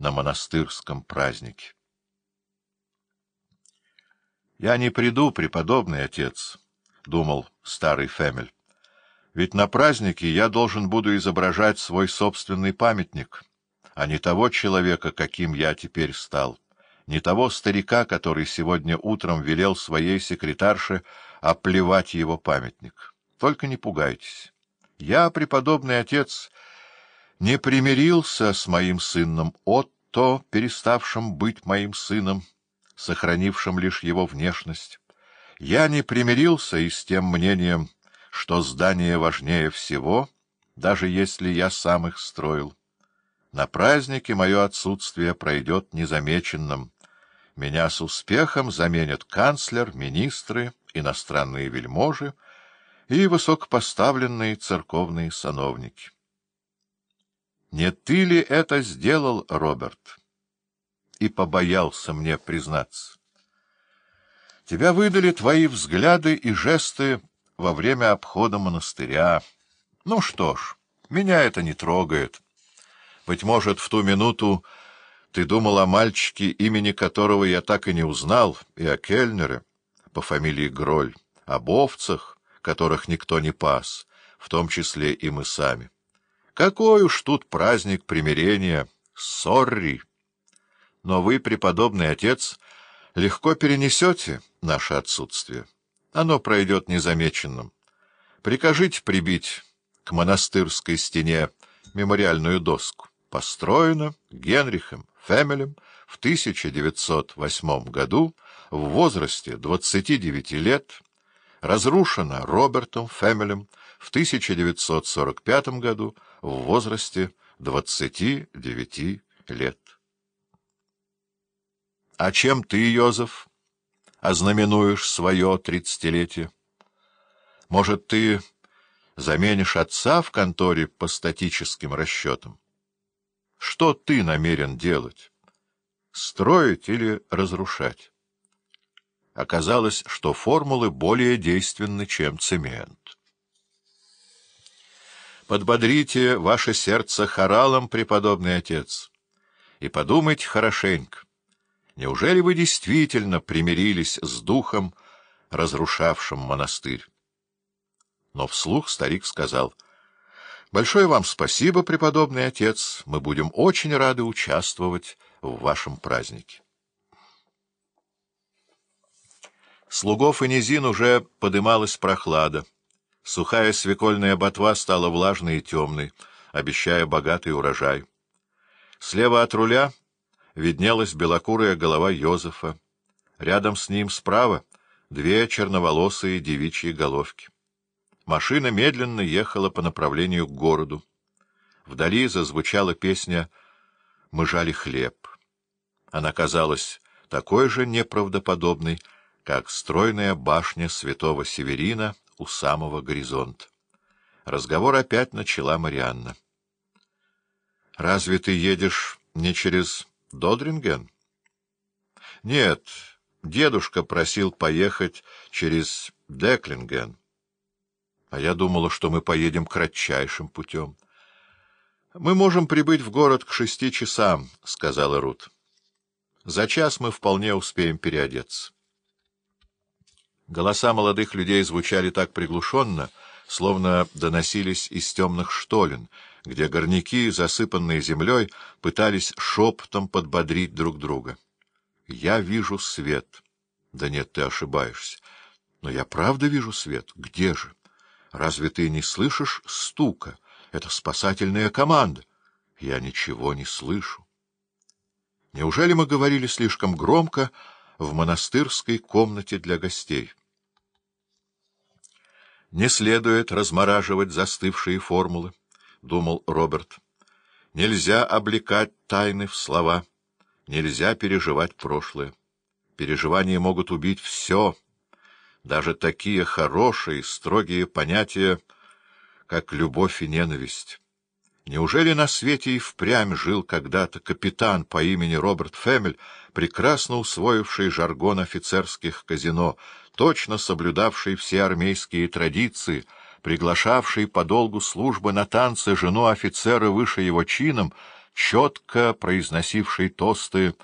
на монастырском празднике. «Я не приду, преподобный отец», — думал старый Фемель. «Ведь на празднике я должен буду изображать свой собственный памятник, а не того человека, каким я теперь стал, не того старика, который сегодня утром велел своей секретарше оплевать его памятник. Только не пугайтесь. Я, преподобный отец, не примирился с моим сыном Отто, переставшим быть моим сыном, сохранившим лишь его внешность. Я не примирился и с тем мнением, что здание важнее всего, даже если я сам их строил. На празднике мое отсутствие пройдет незамеченным. Меня с успехом заменят канцлер, министры, иностранные вельможи и высокопоставленные церковные сановники. Не ты ли это сделал, Роберт? И побоялся мне признаться. Тебя выдали твои взгляды и жесты во время обхода монастыря. Ну что ж, меня это не трогает. Быть может, в ту минуту ты думал о мальчике, имени которого я так и не узнал, и о Кельнере по фамилии Гроль, об овцах, которых никто не пас, в том числе и мы сами. Какой уж тут праздник примирения, сорри! Но вы, преподобный отец, легко перенесете наше отсутствие. Оно пройдет незамеченным. Прикажите прибить к монастырской стене мемориальную доску. Построена Генрихом Фемелем в 1908 году в возрасте 29 лет, разрушена Робертом Фемелем в 1945 году в возрасте 29 лет. А чем ты, Йозеф, ознаменуешь свое тридцатилетие? Может, ты заменишь отца в конторе по статическим расчетам? Что ты намерен делать? Строить или разрушать? Оказалось, что формулы более действенны, чем цемент. Подбодрите ваше сердце хоралом, преподобный отец, и подумайте хорошенько. Неужели вы действительно примирились с духом, разрушавшим монастырь? Но вслух старик сказал, — Большое вам спасибо, преподобный отец, мы будем очень рады участвовать в вашем празднике. Слугов и низин уже подымалась прохлада. Сухая свекольная ботва стала влажной и темной, обещая богатый урожай. Слева от руля виднелась белокурая голова Йозефа. Рядом с ним справа две черноволосые девичьи головки. Машина медленно ехала по направлению к городу. Вдали зазвучала песня «Мы жали хлеб». Она казалась такой же неправдоподобной, как стройная башня святого Северина у самого горизонта. Разговор опять начала Марианна. — Разве ты едешь не через Додринген? — Нет, дедушка просил поехать через Деклинген. А я думала, что мы поедем кратчайшим путем. — Мы можем прибыть в город к шести часам, — сказала Рут. — За час мы вполне успеем переодеться. Голоса молодых людей звучали так приглушенно, словно доносились из темных штолен, где горняки, засыпанные землей, пытались шепотом подбодрить друг друга. — Я вижу свет. — Да нет, ты ошибаешься. — Но я правда вижу свет. Где же? Разве ты не слышишь стука? Это спасательная команда. Я ничего не слышу. Неужели мы говорили слишком громко в монастырской комнате для гостей? Не следует размораживать застывшие формулы, — думал Роберт. Нельзя облекать тайны в слова, нельзя переживать прошлое. Переживания могут убить все, даже такие хорошие, строгие понятия, как любовь и ненависть. Неужели на свете и впрямь жил когда-то капитан по имени Роберт Фемель, прекрасно усвоивший жаргон офицерских казино, точно соблюдавший все армейские традиции, приглашавший по долгу службы на танцы жену офицера выше его чином, четко произносивший тосты